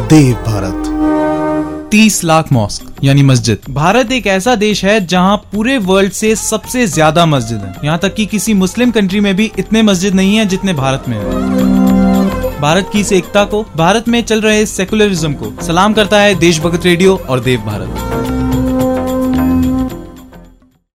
देव भारत। तीस लाख मॉस्क, यानी मस्जिद। भारत एक ऐसा देश है जहाँ पूरे वर्ल्ड से सबसे ज़्यादा मस्जिद है। यहाँ तक कि किसी मुस्लिम कंट्री में भी इतने मस्जिद नहीं है जितने भारत में है। भारत की इस एकता को, भारत में चल रहे सेकुलरिज्म को सलाम करता है देशभक्त रेडियो और देव भारत।